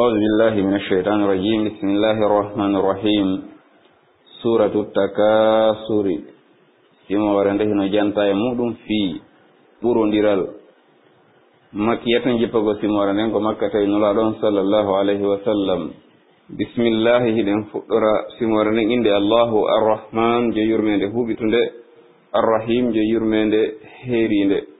أعوذ بالله من الشيطان الرجيم بسم الله الرحمن الرحيم سورة التكاثر simo warande hino janta e muɗum fi ɓurodiral makkiyatan jippago simore nden ko makka tawi nulaɗon sallllahu alayhi wa sallam bisimillahi hiɗen fuɗɗora simore nden inde allahu arrahman jo yurmede huɓitunde arrahim jo yurmede heerinde